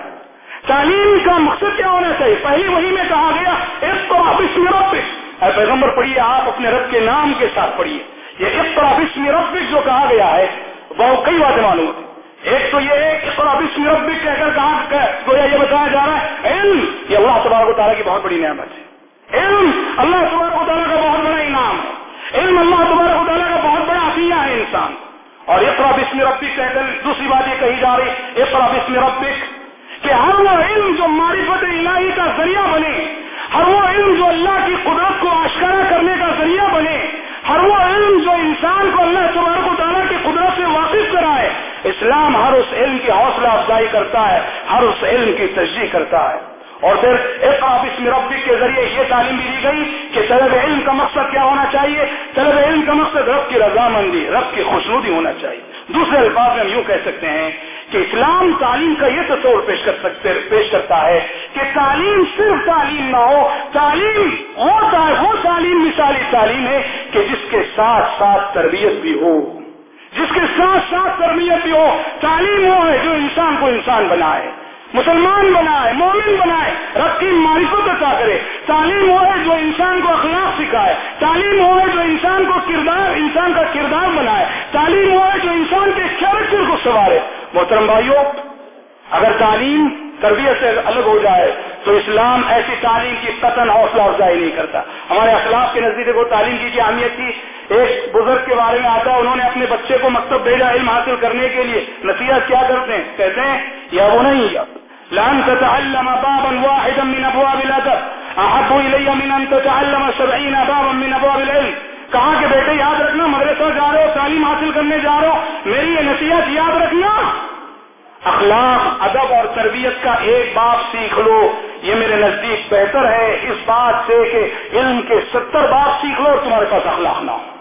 [SPEAKER 2] تعلیم کا مقصد کیا ہونا چاہیے؟ پہلی وہی میں کہا گیا اس کو آپ اس میں رب اے پیغمبر، پڑھیے، آپ اپنے رب کے نام کے ساتھ پڑھیے۔ یہ ایک تو آپ اس طرح بسم ربک جو کہا گیا ہے وہ کئی باتیں معلوم ہوتی ایک تو یہ ہے کہ بسم ربک کہہ کر کہا گویا یہ بتایا جا رہا ہے، علم، یہ اللہ تبارک و تعالیٰ کی بہت بڑی نعمت ہے۔ علم، اللہ تبارک و تعالیٰ کا بہت بڑا انعام ہے۔ علم اللہ تبارک و تعالیٰ کا بہت بڑا عطیہ ہے انسان۔ اور اس طرح بسم ربک کہہ کر دوسری بات یہ کہی جا رہی اس طرح بسم ربک کہ ہر وہ علم جو معرفت الہی کا ذریعہ بنے، ہر وہ علم جو اللہ کی قدرت کو آشکارا کرنے کا ذریعہ بنے، ہر وہ علم جو انسان کو اللہ تبارک و تعالیٰ کی قدرت سے واقف کرائے اسلام ہر اس علم کی حوصلہ افزائی کرتا ہے، ہر اس علم کی تجزیح کرتا ہے۔ اور پھر ایک آفس میں ربک کے ذریعے یہ تعلیم بھی دی گئی کہ طلب علم کا مقصد کیا ہونا چاہیے؟ طلب علم کا مقصد رب کی رضامندی، رب کی خوشنودی ہونا چاہیے۔ دوسرے الفاظ میں ہم یوں کہہ سکتے ہیں کہ اسلام تعلیم کا یہ تصور پیش کر سکتے، پیش کرتا ہے کہ تعلیم صرف تعلیم نہ ہو، تعلیم وہ وہ تعلیم مثالی تعلیم ہے کہ جس کے ساتھ ساتھ تربیت بھی ہو۔ جس کے ساتھ ساتھ تربیت بھی ہو، تعلیم وہ ہے جو انسان کو انسان بنائے، مسلمان بنائے، مومن بنائے، رب کی معرفت عطا کرے۔ تعلیم وہ ہے جو انسان کو اخلاق سکھائے۔ تعلیم وہ ہے جو انسان کو کردار، انسان کا کردار بنائے۔ تعلیم وہ ہے جو انسان کے کیریکٹر کو سنوارے۔ محترم بھائیوں اگر تعلیم تربیت سے الگ ہو جائے، تو اسلام ایسی تعلیم کی قطن حوصلہ افزائی نہیں کرتا۔ ہمارے اخلاق کے نزدیک کو تعلیم کی کیا اہمیت تھی ایک بزرگ کے بارے میں آتا ہے، انہوں نے اپنے بچے کو مکتب بھیجا علم حاصل کرنے کے لیے۔ نصیحت کیا کرتے ہیں؟ کہتے ہیں، یا وہ نہیں لن تتعلم بابا واحدا من ابواب الادب۔ احب الي من ان تتعلم سبعين بابا من ابواب العلم۔ کہا کہ بیٹے، یاد رکھنا، مدرسہ جا رہے ہو، تعلیم حاصل کرنے جا رہے ہو، میری یہ نصیحت یاد رکھنا۔ اخلاق، ادب اور تربیت کا ایک باپ سیکھ لو۔ یہ میرے نزدیک بہتر ہے اس بات سے کہ علم کے ستر باپ سیکھ لو اور تمہارے پاس اخلاق نہ ہو۔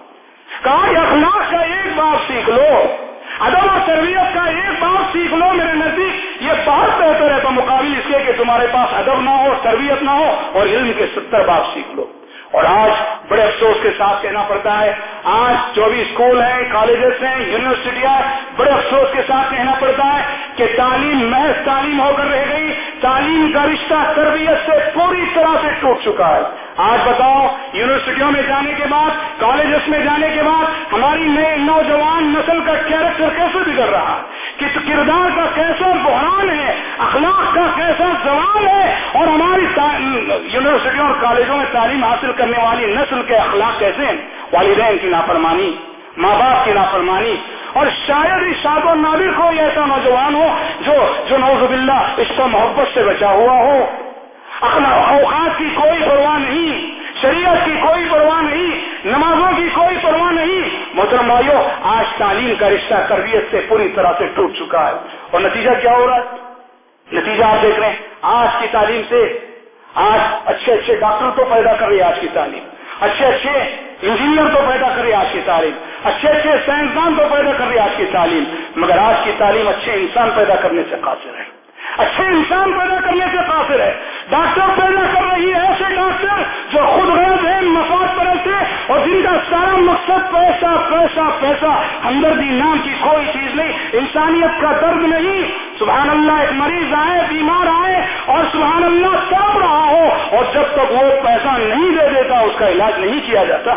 [SPEAKER 2] کہا اخلاق کا ایک باپ سیکھ لو۔ ادب اور تربیت کا ایک بات سیکھ لو میرے نزدیک، یہ بہت بہتر ہے تو مقابل اس کے کہ تمہارے پاس ادب نہ ہو، تربیت نہ ہو اور علم کے ستر بات سیکھ لو۔ اور آج بڑے افسوس کے ساتھ کہنا پڑتا ہے، آج جو بھی اسکول ہیں، کالجز ہیں یونیورسٹیاں بڑے افسوس کے ساتھ کہنا پڑتا ہے کہ تعلیم محض تعلیم ہو کر رہ گئی، تعلیم کا رشتہ تربیت سے پوری طرح سے ٹوٹ چکا ہے۔ آج بتاؤ، یونیورسٹیوں میں جانے کے بعد، کالجز میں جانے کے بعد، ہماری نئے نوجوان نسل کا کیریکٹر کیسے بگڑ رہا؟ کہ کردار کا کیسا بحران ہے، اخلاق کا کیسا زوال ہے، اور ہماری یونیورسٹیوں اور کالجوں میں تعلیم حاصل کرنے والی نسل کے اخلاق کیسے ہیں؟ والدین کی نافرمانی ماں باپ کی نافرمانی، اور شاید ہی شاد و نادر کو ایسا نوجوان ہو جو جو نوز اللہ اس کو محبت سے بچا ہوا ہو۔ اوقات کی کوئی پرواہ نہیں، شریعت کی کوئی پرواہ نہیں، نمازوں کی کوئی پرواہ نہیں۔ محترم بھائیو، آج تعلیم کا رشتہ تربیت سے پوری طرح سے ٹوٹ چکا ہے۔ اور نتیجہ کیا ہو رہا ہے؟ نتیجہ آپ دیکھ رہے ہیں، آج کی تعلیم سے آج اچھے اچھے ڈاکٹر تو پیدا کر رہی ہے آج کی تعلیم۔ اچھے اچھے انجینئر تو پیدا کر رہی ہے آج کی تعلیم۔ اچھے اچھے سائنسدان تو پیدا کر رہی ہے آج کی تعلیم۔ مگر آج کی تعلیم اچھے انسان پیدا کرنے سے قاصر ہے۔ اچھے انسان پیدا کرنے سے قاصر ہے۔ ڈاکٹر پیدا کر رہی ہے ایسے ڈاکٹر جو خود غرض ہے، مفاد پرست ہے اور جن کا سارا مقصد پیسہ پیسہ پیسہ، ہمدردی نام کی کوئی چیز نہیں، انسانیت کا درد نہیں۔ سبحان اللہ، ایک مریض آئے، بیمار آئے اور سبحان اللہ تڑپ رہا ہو اور جب تک وہ پیسہ نہیں دے دیتا، اس کا علاج نہیں کیا جاتا۔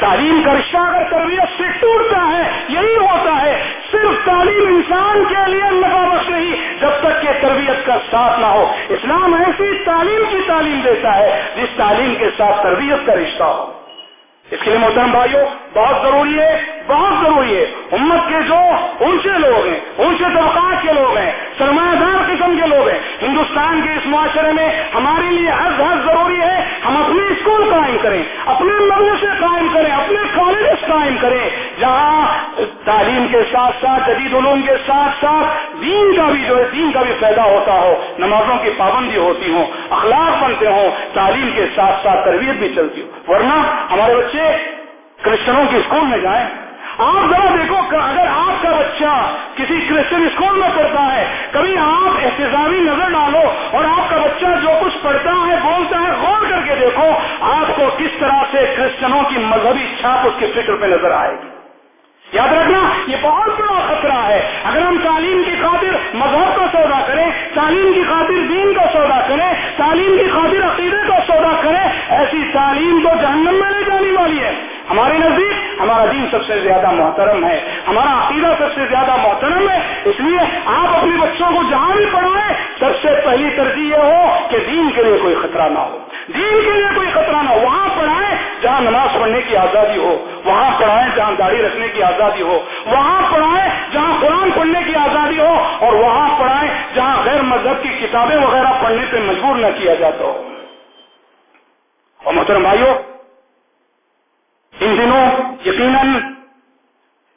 [SPEAKER 2] تعلیم کا رشتہ اگر تربیت سے ٹوٹتا ہے، یہی ہوتا ہے، صرف تعلیم انسان کے لیے نفا بخش نہیں، جب تک کہ تربیت کا ساتھ نہ ہو۔ اسلام ایسی تعلیم کی تعلیم دیتا ہے، جس تعلیم کے ساتھ تربیت کا رشتہ ہو۔ اس کے لیے محترم بھائیوں بہت ضروری ہے، بہت ضروری ہے۔ امت کے جو اونچے لوگ ہیں، اونچے طبقات کے لوگ ہیں، سرمایہ دار قسم کے لوگ ہیں، ہندوستان کے اس معاشرے میں ہمارے لیے حد حد ضروری ہے، ہم اپنے اسکول قائم کریں، اپنے مدرسے قائم کریں، اپنے کالجز قائم کریں، جہاں تعلیم کے ساتھ ساتھ، جدید علوم کے ساتھ ساتھ دین کا بھی جو ہے، دین کا بھی فائدہ ہوتا ہو، نمازوں کی پابندی ہوتی ہو، اخلاق بنتے ہوں، تعلیم کے ساتھ ساتھ تربیت بھی چلتی ہو۔ ورنہ ہمارے بچے کرسچنوں کے اسکول میں جائیں۔ آپ ذرا دیکھو، اگر آپ کا بچہ کسی کرسچن اسکول میں پڑھتا ہے، کبھی آپ احتجامی نظر ڈالو اور آپ کا بچہ جو کچھ پڑھتا ہے، بولتا ہے، غور کر کے دیکھو، آپ کو کس طرح سے کرسچنوں کی مذہبی چھاپ اس کی فکر پہ نظر آئے گی۔ یاد رکھنا، یہ بہت بڑا خطرہ ہے۔ اگر ہم تعلیم کی خاطر مذہب کا سودا کریں، تعلیم کی خاطر دین کا سودا کریں، تعلیم کی خاطر عقیدے کا سودا کریں، ایسی تعلیم تو جہنم میں لے جانی والی ہے۔ ہمارے نزدیک ہمارا دین سب سے زیادہ محترم ہے، ہمارا عقیدہ سب سے زیادہ محترم ہے۔ اس لیے آپ اپنے بچوں کو جہاں بھی پڑھائیں، سب سے پہلی ترجیح یہ ہو کہ دین کے لیے کوئی خطرہ نہ ہو۔ دین کے لیے کوئی خطرہ نہ ہو، وہاں پڑھائیں جہاں نماز پڑھنے کی آزادی ہو، وہاں پڑھائیں جہاں داڑھی رکھنے کی آزادی ہو، وہاں پڑھائیں جہاں قرآن پڑھنے کی آزادی ہو، اور وہاں پڑھائیں جہاں غیر مذہب کی کتابیں وغیرہ پڑھنے پہ مجبور نہ کیا جاتا ہو۔ اور محترم بھائیوں ان دنوں یقیناً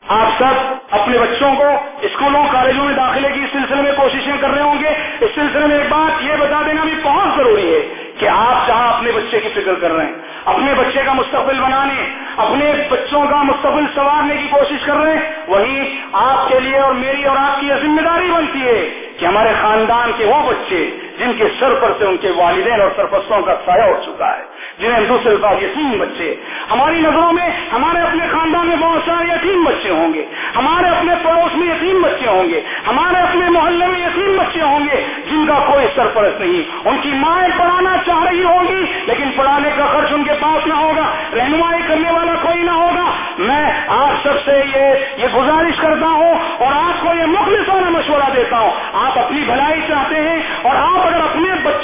[SPEAKER 2] آپ سب اپنے بچوں کو اسکولوں، کالجوں میں داخلے کی اس سلسلے میں کوششیں کر رہے ہوں گے۔ اس سلسلے میں ایک بات یہ بتا دینا بھی بہت ضروری ہے کہ آپ جہاں اپنے بچے کی فکر کر رہے ہیں اپنے بچے کا مستقبل بنانے، اپنے بچوں کا مستقبل سنوارنے کی کوشش کر رہے ہیں۔ وہی آپ کے لیے اور میری اور آپ کی ذمہ داری بنتی ہے کہ ہمارے خاندان کے وہ بچے جن کے سر پر سے ان کے والدین اور سرپرستوں کا سایہ اٹھ چکا ہے جنہیں دوسرے الفاظ یتیم بچے ہماری نظروں میں، ہمارے اپنے خاندان میں بہت سارے یتیم بچے ہوں گے۔ ہمارے اپنے پڑوس میں یتیم بچے ہوں گے۔ ہمارے اپنے محلے میں یتیم بچے ہوں گے۔ جن کا کوئی سرپرست نہیں۔ ان کی مائیں پڑھانا چاہ رہی ہوگی لیکن پڑھانے کا خرچ ان کے پاس نہ ہوگا۔ رہنمائی کرنے والا کوئی نہ ہوگا۔ میں آپ سب سے یہ یہ گزارش کرتا ہوں اور آپ کو یہ مخلصانہ مشورہ دیتا ہوں۔ آپ اپنی بھلائی چاہتے ہیں اور آپ اگر اپنے بچوں کا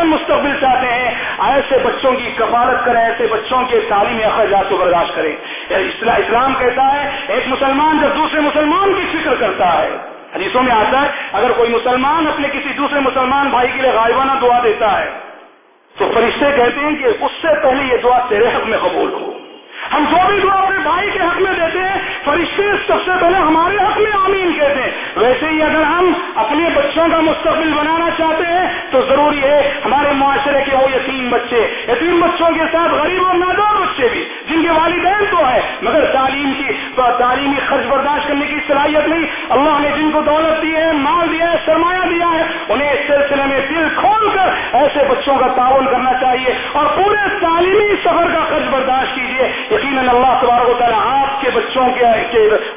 [SPEAKER 2] روشن مستقبل چاہتے ہیں، ایسے بچوں کی کفالت کریں، ایسے بچوں کے تعلیمی اخراجات کو برداشت کریں۔ یعنی اسلام کہتا ہے، ایک مسلمان جب دوسرے مسلمان کی فکر کرتا ہے۔ حدیثوں میں آتا ہے، اگر کوئی مسلمان اپنے کسی دوسرے مسلمان بھائی کے لیے غائبانہ دعا دیتا ہے، تو فرشتے کہتے ہیں کہ اس سے پہلے یہ دعا تیرے حق میں قبول ہو۔ ہم جو بھی دعا اپنے بھائی کے حق میں دیتے ہیں، فرشتے سب سے پہلے ہمارے حق میں آمین کہتے ہیں۔ ویسے ہی اگر ہم اپنے بچوں کا مستقبل بنانا چاہتے ہیں، تو ضروری ہے ہمارے معاشرے کے وہ یتیم بچے، یتیم بچوں کے ساتھ غریب اور نادار بچے بھی۔ کے والدین تو ہے مگر تعلیم کی تعلیمی خرچ برداشت کرنے کی صلاحیت نہیں۔ اللہ نے جن کو دولت دی ہے، مال دیا ہے، سرمایہ دیا ہے، انہیں اس سلسلے میں دل کھول کر ایسے بچوں کا تعاون کرنا چاہیے اور پورے تعلیمی سفر کا خرچ برداشت کیجیے۔ یقیناً اللہ تبارک و تعالیٰ آپ کے بچوں کے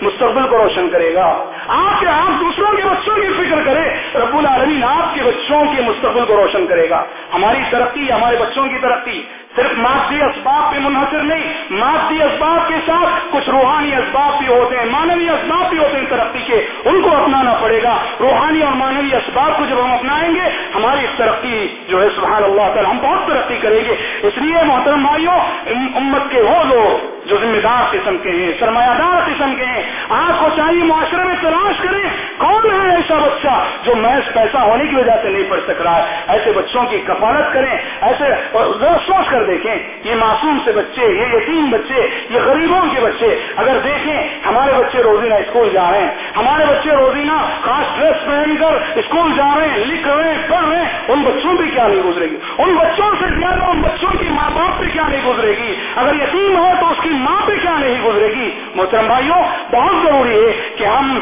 [SPEAKER 2] مستقبل کو روشن کرے گا۔ آپ کے آپ دوسروں کے بچوں کی فکر کرے رب العالمین آپ کے بچوں کے مستقبل کو روشن کرے گا۔ ہماری ترقی، ہمارے بچوں کی ترقی۔ صرف مادی اسباب پہ منحصر نہیں، مادی اسباب کے ساتھ کچھ روحانی اسباب بھی ہوتے ہیں مانوی اسباب بھی ہوتے ہیں ترقی کے۔ ان کو اپنانا پڑے گا۔ روحانی اور مانوی اسباب کو جب ہم اپنائیں گے، ہماری ترقی جو ہے سبحان اللہ تعالی، ہم بہت ترقی کریں گے۔ اس لیے محترم بھائیوں امت کے وہ لوگ جو ذمہ دار قسم کے ہیں، سرمایہ دار قسم کے ہیں، آپ کو چاہیے معاشرے میں تلاش کریں کون ہے ایسا بچہ جو محض پیسہ ہونے کی وجہ سے نہیں پڑھ سک رہا ہے؟ ایسے بچوں کی کفالت کریں، ایسے سوچ کر دیکھیں، یہ معصوم سے بچے، یہ یتیم بچے، یہ غریبوں کے بچے، اگر دیکھیں ہمارے بچے روزینہ اسکول جا رہے ہیں، ہمارے بچے روزینہ خاص ڈریس پہن کر اسکول جا رہے ہیں، لکھ رہے ہیں، پڑھ رہے ہیں، ان بچوں پہ کیا نہیں گزرے گی؟ ان بچوں سے زیادہ ان بچوں کی ماں باپ پہ کیا نہیں گزرے گی؟ اگر یتیم ہو تو اس کی ماں پہ کیا نہیں گزرے گی؟ محترم بھائیوں، بہت ضروری ہے کہ ہم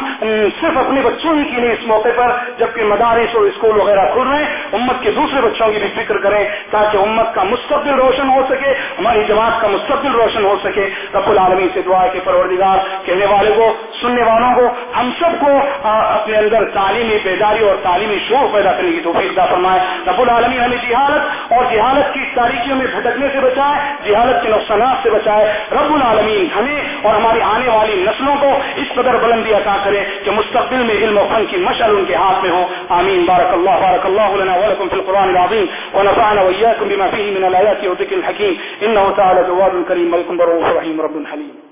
[SPEAKER 2] صرف اپنے بچوں ہی کی نہیں اس موقع پر، جبکہ مدارس اور اسکول وغیرہ کھل رہے ہیں، امت کے دوسرے بچوں کی بھی فکر کریں تاکہ امت کا مستقبل روشن ہو سکے، ہماری جماعت کا مستقبل روشن ہو سکے۔ رب العالمین سے دعا کے پروردگار، کہنے والے کو، سننے والوں کو، ہم سب کو اپنے اندر تعلیمی بیداری اور تعلیمی شور پیدا کرنے کی توفیق دا فرمائے۔ رب العالمین ہمیں جہالت اور جہالت کی تاریخیوں میں بھٹکنے سے بچائے، جہالت کے نقصانات سے بچائے۔ رب العالمین ہمیں اور ہماری آنے والی نسلوں کو اس قدر بلندی عطا کرے کہ مستقبل میں علم و فن کی مشعل ان کے ہاتھ میں ہو آمین. بارک اللہ بارک اللہ لنا ولکم فی القرآن العظیم. ونفعنا وإياكم بما فيه من الآيات وذكر الحكيم إنه تعالى جواد كريم ملك بروح رحيم رب حليم